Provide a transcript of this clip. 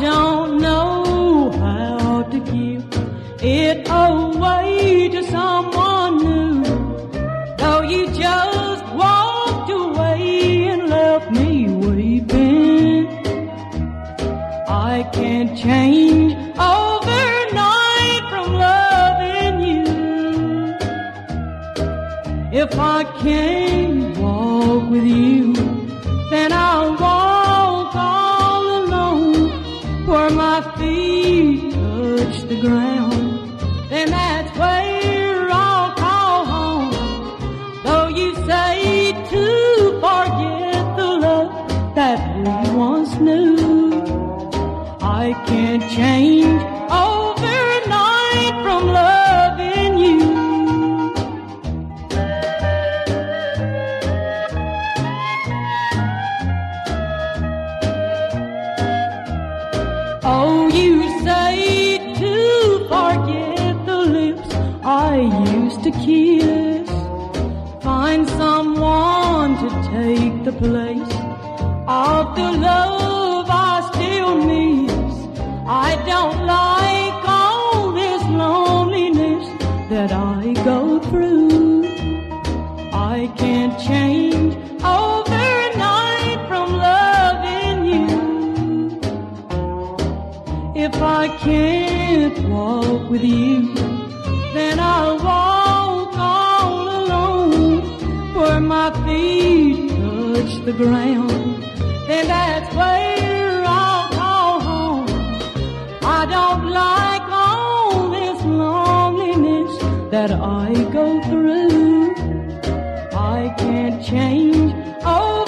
Don't know how to give it away to someone new. Though you just walked away and left me weeping. I can't change overnight from loving you. If I can't walk with you, then I'll walk the ground. Then that's where I'll call home. Though you say to forget the love that we once knew. I can't change overnight place of the love I still miss. I don't like all this loneliness that I go through. I can't change overnight from loving you. If I can't walk with you, then I'll walk all alone where my feet touch the ground. Then that's where I'll call home. I don't like all this loneliness that I go through. I can't change oh,